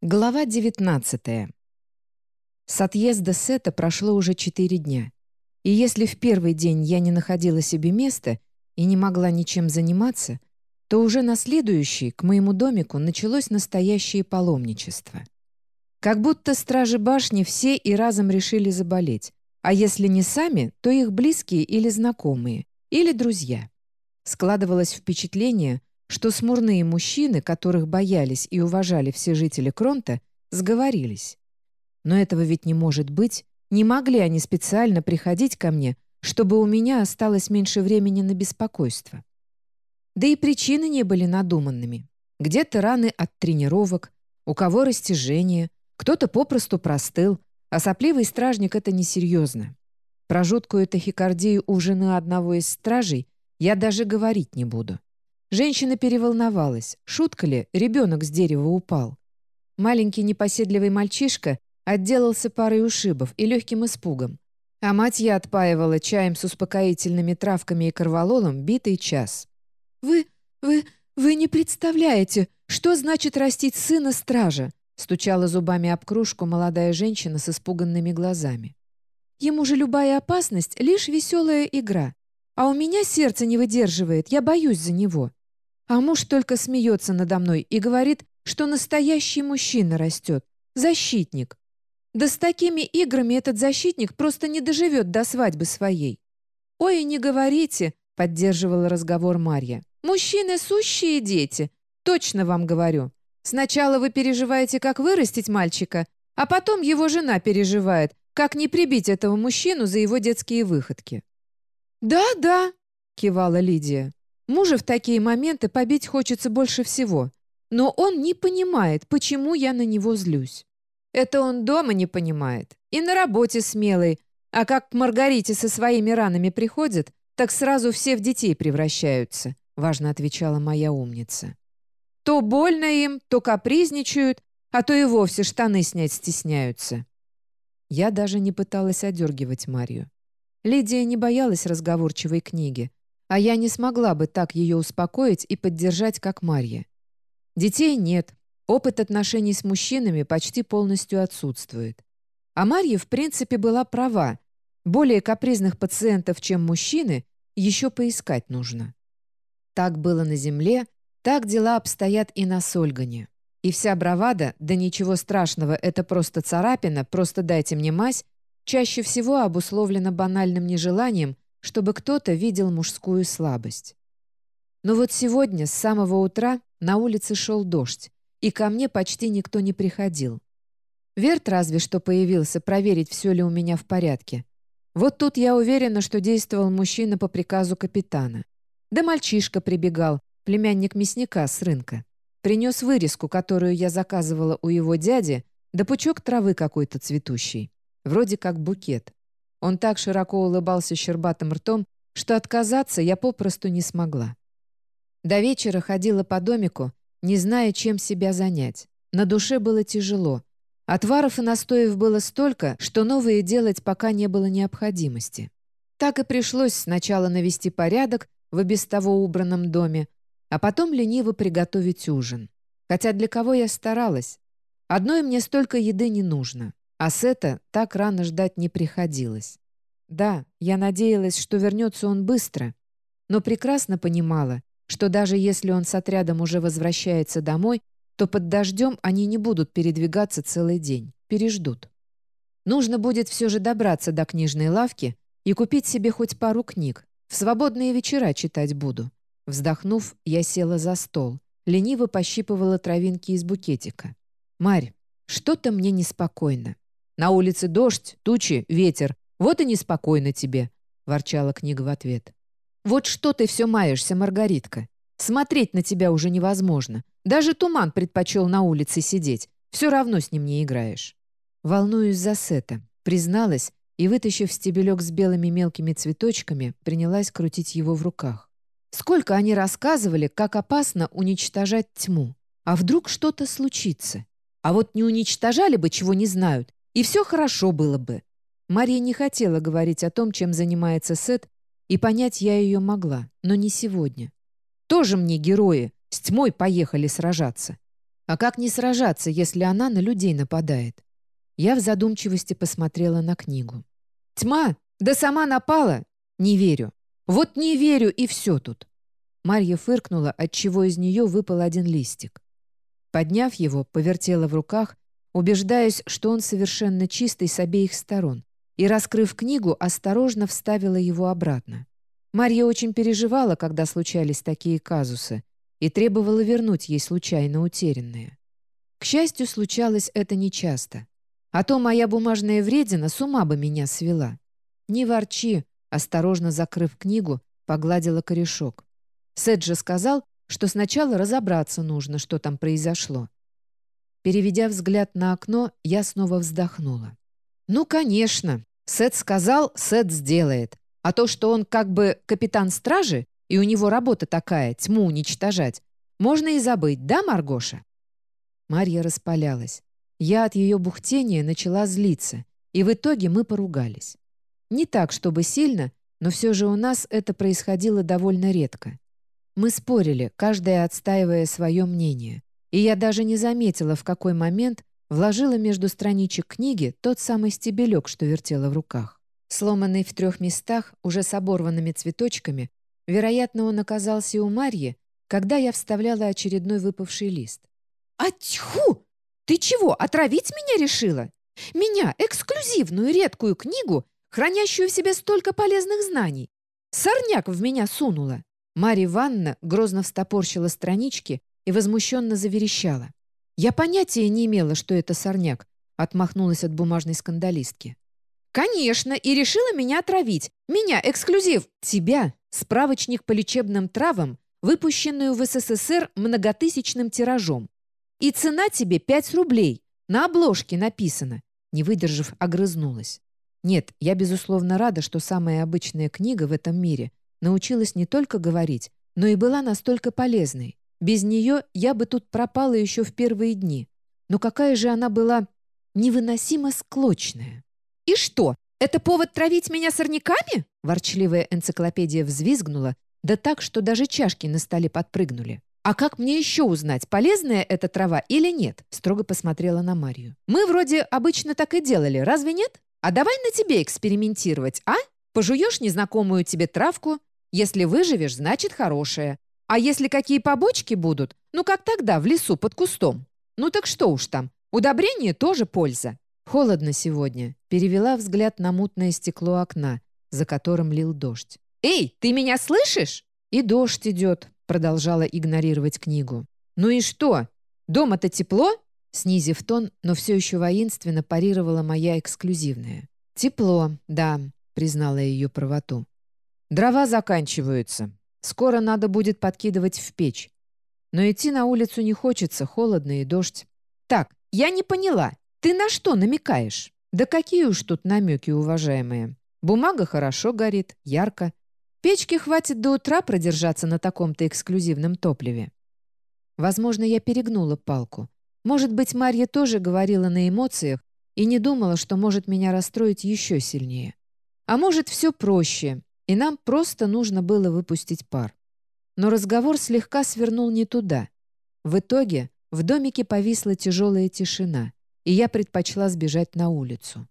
Глава 19. С отъезда Сета прошло уже четыре дня. И если в первый день я не находила себе места и не могла ничем заниматься, то уже на следующий к моему домику началось настоящее паломничество. Как будто стражи башни все и разом решили заболеть, а если не сами, то их близкие или знакомые, или друзья. Складывалось впечатление, что смурные мужчины, которых боялись и уважали все жители Кронта, сговорились. Но этого ведь не может быть. Не могли они специально приходить ко мне, чтобы у меня осталось меньше времени на беспокойство. Да и причины не были надуманными. Где-то раны от тренировок, у кого растяжение, кто-то попросту простыл, а сопливый стражник — это несерьезно. Про жуткую тахикардию у жены одного из стражей я даже говорить не буду. Женщина переволновалась. Шутка ли, ребенок с дерева упал. Маленький непоседливый мальчишка отделался парой ушибов и легким испугом. А мать я отпаивала чаем с успокоительными травками и корвалолом битый час. «Вы, вы, вы не представляете, что значит растить сына стража!» стучала зубами об кружку молодая женщина с испуганными глазами. «Ему же любая опасность — лишь веселая игра. А у меня сердце не выдерживает, я боюсь за него. А муж только смеется надо мной и говорит, что настоящий мужчина растет, защитник. Да с такими играми этот защитник просто не доживет до свадьбы своей. «Ой, не говорите», — поддерживала разговор Марья. «Мужчины — сущие дети, точно вам говорю. Сначала вы переживаете, как вырастить мальчика, а потом его жена переживает, как не прибить этого мужчину за его детские выходки». «Да, да», — кивала Лидия. Мужа в такие моменты побить хочется больше всего, но он не понимает, почему я на него злюсь. Это он дома не понимает и на работе смелый, а как к Маргарите со своими ранами приходит, так сразу все в детей превращаются», — важно отвечала моя умница. «То больно им, то капризничают, а то и вовсе штаны снять стесняются». Я даже не пыталась одергивать Марию. Лидия не боялась разговорчивой книги, а я не смогла бы так ее успокоить и поддержать, как Марья. Детей нет, опыт отношений с мужчинами почти полностью отсутствует. А Марья, в принципе, была права. Более капризных пациентов, чем мужчины, еще поискать нужно. Так было на Земле, так дела обстоят и на Сольгане. И вся бравада, да ничего страшного, это просто царапина, просто дайте мне мазь, чаще всего обусловлена банальным нежеланием чтобы кто-то видел мужскую слабость. Но вот сегодня с самого утра на улице шел дождь, и ко мне почти никто не приходил. Верт разве что появился проверить, все ли у меня в порядке. Вот тут я уверена, что действовал мужчина по приказу капитана. Да мальчишка прибегал, племянник мясника с рынка. Принес вырезку, которую я заказывала у его дяди, да пучок травы какой-то цветущий. Вроде как букет. Он так широко улыбался щербатым ртом, что отказаться я попросту не смогла. До вечера ходила по домику, не зная, чем себя занять. На душе было тяжело. Отваров и настоев было столько, что новые делать пока не было необходимости. Так и пришлось сначала навести порядок в и без того убранном доме, а потом лениво приготовить ужин. Хотя для кого я старалась? Одной мне столько еды не нужно. А Сета так рано ждать не приходилось. Да, я надеялась, что вернется он быстро, но прекрасно понимала, что даже если он с отрядом уже возвращается домой, то под дождем они не будут передвигаться целый день, переждут. Нужно будет все же добраться до книжной лавки и купить себе хоть пару книг. В свободные вечера читать буду. Вздохнув, я села за стол, лениво пощипывала травинки из букетика. «Марь, что-то мне неспокойно. На улице дождь, тучи, ветер. Вот и неспокойно тебе», — ворчала книга в ответ. «Вот что ты все маешься, Маргаритка. Смотреть на тебя уже невозможно. Даже туман предпочел на улице сидеть. Все равно с ним не играешь». Волнуюсь за Сета, призналась и, вытащив стебелек с белыми мелкими цветочками, принялась крутить его в руках. Сколько они рассказывали, как опасно уничтожать тьму. А вдруг что-то случится? А вот не уничтожали бы, чего не знают, и все хорошо было бы. Мария не хотела говорить о том, чем занимается Сет, и понять я ее могла, но не сегодня. Тоже мне герои, с тьмой поехали сражаться. А как не сражаться, если она на людей нападает? Я в задумчивости посмотрела на книгу. «Тьма! Да сама напала! Не верю! Вот не верю, и все тут!» Марья фыркнула, отчего из нее выпал один листик. Подняв его, повертела в руках, убеждаясь, что он совершенно чистый с обеих сторон, и, раскрыв книгу, осторожно вставила его обратно. Марья очень переживала, когда случались такие казусы, и требовала вернуть ей случайно утерянное. К счастью, случалось это нечасто. А то моя бумажная вредина с ума бы меня свела. Не ворчи, осторожно закрыв книгу, погладила корешок. Сет же сказал, что сначала разобраться нужно, что там произошло. Переведя взгляд на окно, я снова вздохнула. «Ну, конечно. Сет сказал, Сет сделает. А то, что он как бы капитан стражи, и у него работа такая, тьму уничтожать, можно и забыть, да, Маргоша?» Марья распалялась. Я от ее бухтения начала злиться, и в итоге мы поругались. Не так, чтобы сильно, но все же у нас это происходило довольно редко. Мы спорили, каждая отстаивая свое мнение, и я даже не заметила, в какой момент вложила между страничек книги тот самый стебелек, что вертела в руках. Сломанный в трех местах, уже с оборванными цветочками, вероятно, он оказался у Марьи, когда я вставляла очередной выпавший лист. «А тьфу!» «Ты чего, отравить меня решила? Меня, эксклюзивную редкую книгу, хранящую в себе столько полезных знаний. Сорняк в меня сунула». Марья Ивановна грозно встопорщила странички и возмущенно заверещала. «Я понятия не имела, что это сорняк», отмахнулась от бумажной скандалистки. «Конечно, и решила меня отравить. Меня, эксклюзив. Тебя, справочник по лечебным травам, выпущенную в СССР многотысячным тиражом. И цена тебе пять рублей. На обложке написано. Не выдержав, огрызнулась. Нет, я, безусловно, рада, что самая обычная книга в этом мире научилась не только говорить, но и была настолько полезной. Без нее я бы тут пропала еще в первые дни. Но какая же она была невыносимо склочная. «И что, это повод травить меня сорняками?» Ворчливая энциклопедия взвизгнула, да так, что даже чашки на столе подпрыгнули. «А как мне еще узнать, полезная эта трава или нет?» строго посмотрела на Марию. «Мы вроде обычно так и делали, разве нет? А давай на тебе экспериментировать, а? Пожуешь незнакомую тебе травку. Если выживешь, значит хорошая. А если какие побочки будут, ну как тогда, в лесу под кустом? Ну так что уж там, удобрение тоже польза». «Холодно сегодня», — перевела взгляд на мутное стекло окна, за которым лил дождь. «Эй, ты меня слышишь?» «И дождь идет», продолжала игнорировать книгу. «Ну и что? Дома-то тепло?» Снизив тон, но все еще воинственно парировала моя эксклюзивная. «Тепло, да», — признала ее правоту. «Дрова заканчиваются. Скоро надо будет подкидывать в печь. Но идти на улицу не хочется, холодно и дождь. Так, я не поняла. Ты на что намекаешь? Да какие уж тут намеки, уважаемые. Бумага хорошо горит, ярко. Печки хватит до утра продержаться на таком-то эксклюзивном топливе. Возможно, я перегнула палку. Может быть, Марья тоже говорила на эмоциях и не думала, что может меня расстроить еще сильнее. А может, все проще, и нам просто нужно было выпустить пар. Но разговор слегка свернул не туда. В итоге в домике повисла тяжелая тишина, и я предпочла сбежать на улицу.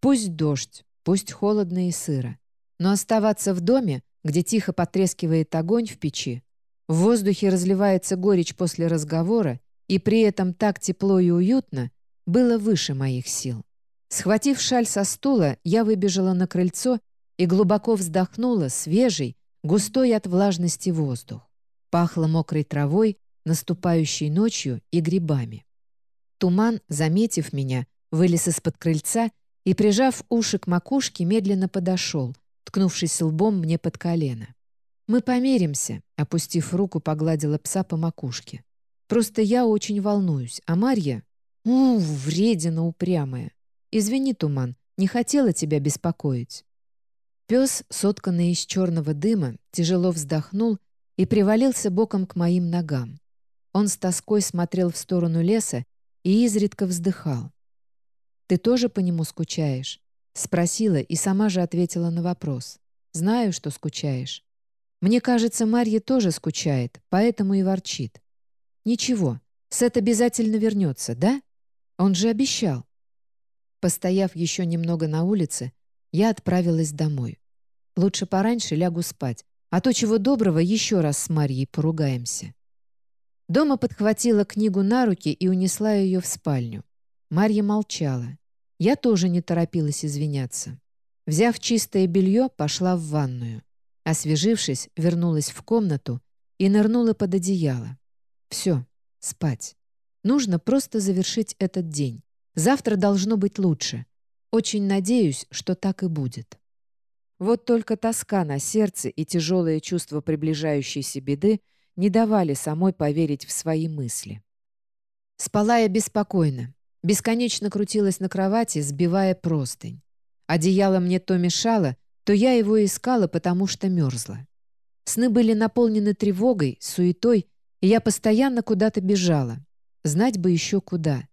Пусть дождь, пусть холодно и сыро. Но оставаться в доме, где тихо потрескивает огонь в печи, в воздухе разливается горечь после разговора, и при этом так тепло и уютно, было выше моих сил. Схватив шаль со стула, я выбежала на крыльцо и глубоко вздохнула свежий, густой от влажности воздух. Пахло мокрой травой, наступающей ночью и грибами. Туман, заметив меня, вылез из-под крыльца и, прижав уши к макушке, медленно подошел, ткнувшись лбом мне под колено. «Мы померимся», — опустив руку, погладила пса по макушке. «Просто я очень волнуюсь, а Марья...» «У, вредина упрямая! Извини, Туман, не хотела тебя беспокоить». Пес, сотканный из черного дыма, тяжело вздохнул и привалился боком к моим ногам. Он с тоской смотрел в сторону леса и изредка вздыхал. «Ты тоже по нему скучаешь?» Спросила и сама же ответила на вопрос. «Знаю, что скучаешь. Мне кажется, Марья тоже скучает, поэтому и ворчит. Ничего, Сет обязательно вернется, да? Он же обещал. Постояв еще немного на улице, я отправилась домой. Лучше пораньше лягу спать, а то чего доброго еще раз с Марьей поругаемся. Дома подхватила книгу на руки и унесла ее в спальню. Марья молчала. Я тоже не торопилась извиняться. Взяв чистое белье, пошла в ванную. Освежившись, вернулась в комнату и нырнула под одеяло. Все, спать. Нужно просто завершить этот день. Завтра должно быть лучше. Очень надеюсь, что так и будет. Вот только тоска на сердце и тяжелое чувство приближающейся беды не давали самой поверить в свои мысли. Спала я беспокойно, бесконечно крутилась на кровати, сбивая простынь. Одеяло мне то мешало, то я его искала, потому что мерзла. Сны были наполнены тревогой, суетой, и я постоянно куда-то бежала. Знать бы еще куда.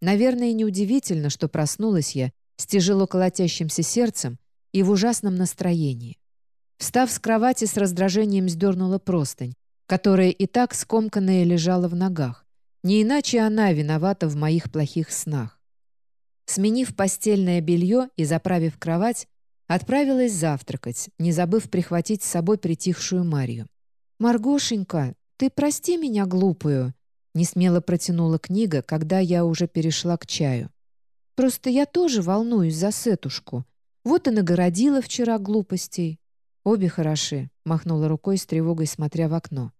Наверное, неудивительно, что проснулась я с тяжело колотящимся сердцем и в ужасном настроении. Встав с кровати, с раздражением сдернула простынь, которая и так скомканная лежала в ногах. Не иначе она виновата в моих плохих снах. Сменив постельное белье и заправив кровать, отправилась завтракать, не забыв прихватить с собой притихшую Марью. «Маргошенька, ты прости меня глупую», Несмело протянула книга, когда я уже перешла к чаю. «Просто я тоже волнуюсь за Сетушку. Вот и нагородила вчера глупостей». «Обе хороши», — махнула рукой с тревогой, смотря в окно.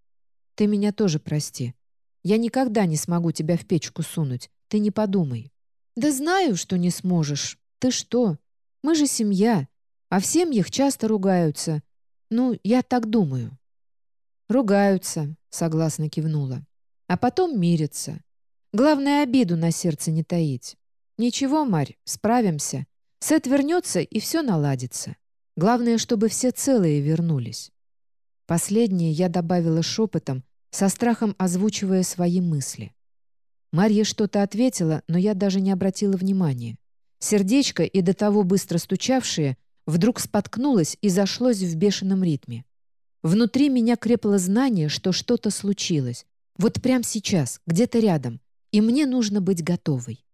«Ты меня тоже прости. Я никогда не смогу тебя в печку сунуть. Ты не подумай». «Да знаю, что не сможешь. Ты что? Мы же семья. А в семьях часто ругаются. Ну, я так думаю». «Ругаются», — согласно кивнула а потом мириться. Главное, обиду на сердце не таить. Ничего, Марь, справимся. Сет вернется, и все наладится. Главное, чтобы все целые вернулись. Последнее я добавила шепотом, со страхом озвучивая свои мысли. Марья что-то ответила, но я даже не обратила внимания. Сердечко, и до того быстро стучавшее, вдруг споткнулось и зашлось в бешеном ритме. Внутри меня крепло знание, что что-то случилось, вот прямо сейчас, где-то рядом. И мне нужно быть готовой.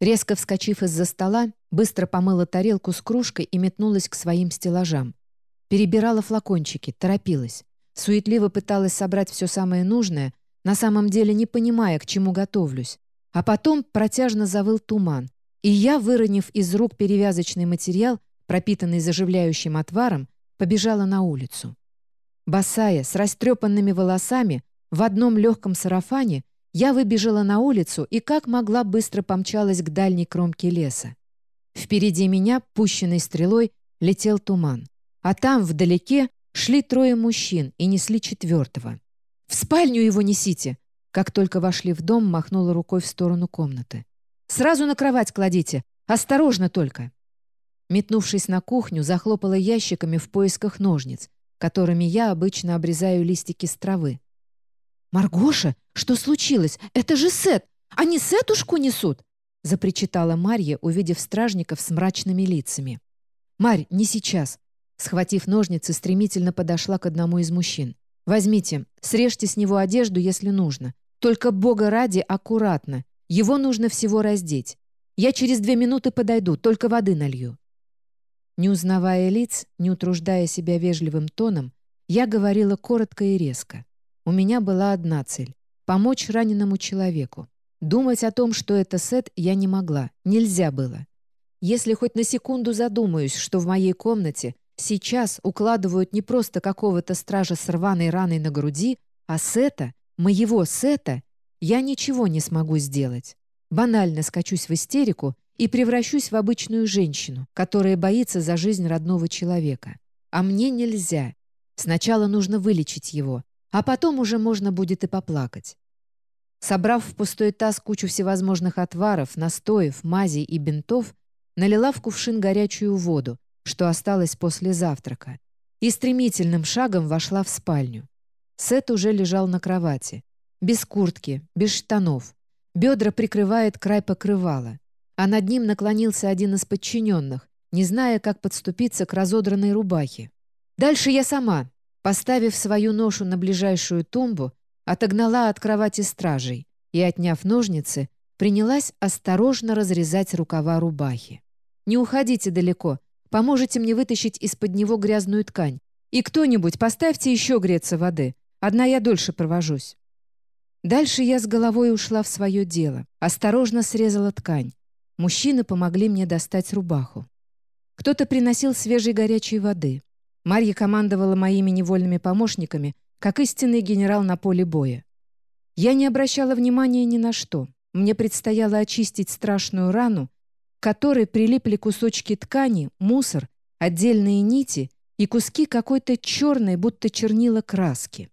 Резко вскочив из-за стола, быстро помыла тарелку с кружкой и метнулась к своим стеллажам. Перебирала флакончики, торопилась. Суетливо пыталась собрать все самое нужное, на самом деле не понимая, к чему готовлюсь. А потом протяжно завыл туман. И я, выронив из рук перевязочный материал, пропитанный заживляющим отваром, побежала на улицу. Босая, с растрепанными волосами, в одном легком сарафане я выбежала на улицу и как могла быстро помчалась к дальней кромке леса. Впереди меня, пущенной стрелой, летел туман. А там, вдалеке, шли трое мужчин и несли четвертого. «В спальню его несите!» Как только вошли в дом, махнула рукой в сторону комнаты. «Сразу на кровать кладите! Осторожно только!» Метнувшись на кухню, захлопала ящиками в поисках ножниц, которыми я обычно обрезаю листики с травы. «Маргоша, что случилось? Это же Сет! Они Сетушку несут!» запричитала Марья, увидев стражников с мрачными лицами. «Марь, не сейчас!» Схватив ножницы, стремительно подошла к одному из мужчин. «Возьмите, срежьте с него одежду, если нужно. Только Бога ради аккуратно. Его нужно всего раздеть. Я через две минуты подойду, только воды налью». Не узнавая лиц, не утруждая себя вежливым тоном, я говорила коротко и резко. У меня была одна цель — помочь раненому человеку. Думать о том, что это Сет, я не могла, нельзя было. Если хоть на секунду задумаюсь, что в моей комнате сейчас укладывают не просто какого-то стража с рваной раной на груди, а Сета, моего Сета, я ничего не смогу сделать. Банально скачусь в истерику и превращусь в обычную женщину, которая боится за жизнь родного человека. А мне нельзя. Сначала нужно вылечить его, а потом уже можно будет и поплакать. Собрав в пустой таз кучу всевозможных отваров, настоев, мазей и бинтов, налила в кувшин горячую воду, что осталось после завтрака, и стремительным шагом вошла в спальню. Сет уже лежал на кровати. Без куртки, без штанов. Бедра прикрывает край покрывала. А над ним наклонился один из подчиненных, не зная, как подступиться к разодранной рубахе. «Дальше я сама», Поставив свою ношу на ближайшую тумбу, отогнала от кровати стражей, и, отняв ножницы, принялась осторожно разрезать рукава рубахи. «Не уходите далеко. Поможете мне вытащить из-под него грязную ткань. И кто-нибудь поставьте еще греться воды. Одна я дольше провожусь». Дальше я с головой ушла в свое дело. Осторожно срезала ткань. Мужчины помогли мне достать рубаху. Кто-то приносил свежей горячей воды. Марья командовала моими невольными помощниками, как истинный генерал на поле боя. Я не обращала внимания ни на что. Мне предстояло очистить страшную рану, к которой прилипли кусочки ткани, мусор, отдельные нити и куски какой-то черной, будто чернила краски.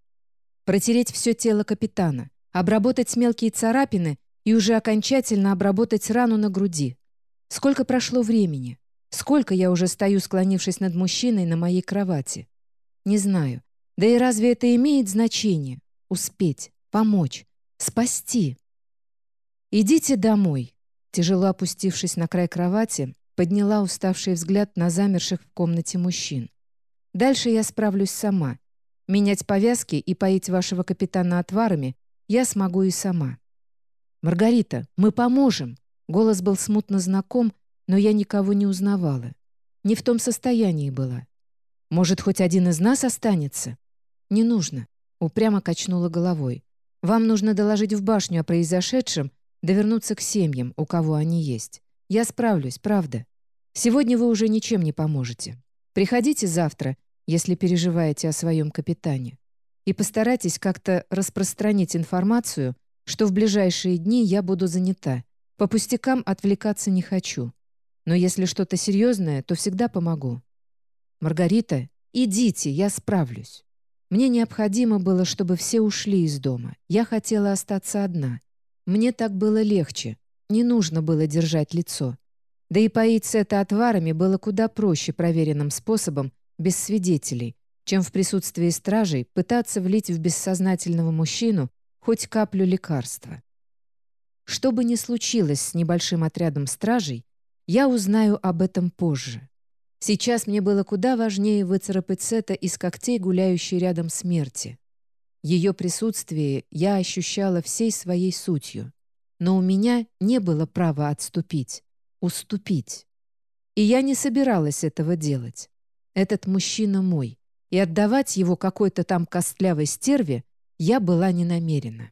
Протереть все тело капитана, обработать мелкие царапины и уже окончательно обработать рану на груди. Сколько прошло времени? Сколько я уже стою, склонившись над мужчиной на моей кровати? Не знаю. Да и разве это имеет значение? Успеть, помочь, спасти. «Идите домой», тяжело опустившись на край кровати, подняла уставший взгляд на замерших в комнате мужчин. «Дальше я справлюсь сама. Менять повязки и поить вашего капитана отварами я смогу и сама». «Маргарита, мы поможем!» Голос был смутно знаком, но я никого не узнавала. Не в том состоянии была. «Может, хоть один из нас останется?» «Не нужно», — упрямо качнула головой. «Вам нужно доложить в башню о произошедшем, да к семьям, у кого они есть. Я справлюсь, правда. Сегодня вы уже ничем не поможете. Приходите завтра, если переживаете о своем капитане. И постарайтесь как-то распространить информацию, что в ближайшие дни я буду занята. По пустякам отвлекаться не хочу. Но если что-то серьезное, то всегда помогу. Маргарита, идите, я справлюсь. Мне необходимо было, чтобы все ушли из дома. Я хотела остаться одна. Мне так было легче. Не нужно было держать лицо. Да и поить Сета отварами было куда проще проверенным способом, без свидетелей, чем в присутствии стражей пытаться влить в бессознательного мужчину хоть каплю лекарства. Что бы ни случилось с небольшим отрядом стражей, я узнаю об этом позже. Сейчас мне было куда важнее выцарапать Сета из когтей, гуляющей рядом смерти. Ее присутствие я ощущала всей своей сутью. Но у меня не было права отступить, уступить. И я не собиралась этого делать. Этот мужчина мой, и отдавать его какой-то там костлявой стерве я была не намерена.